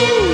Ooh.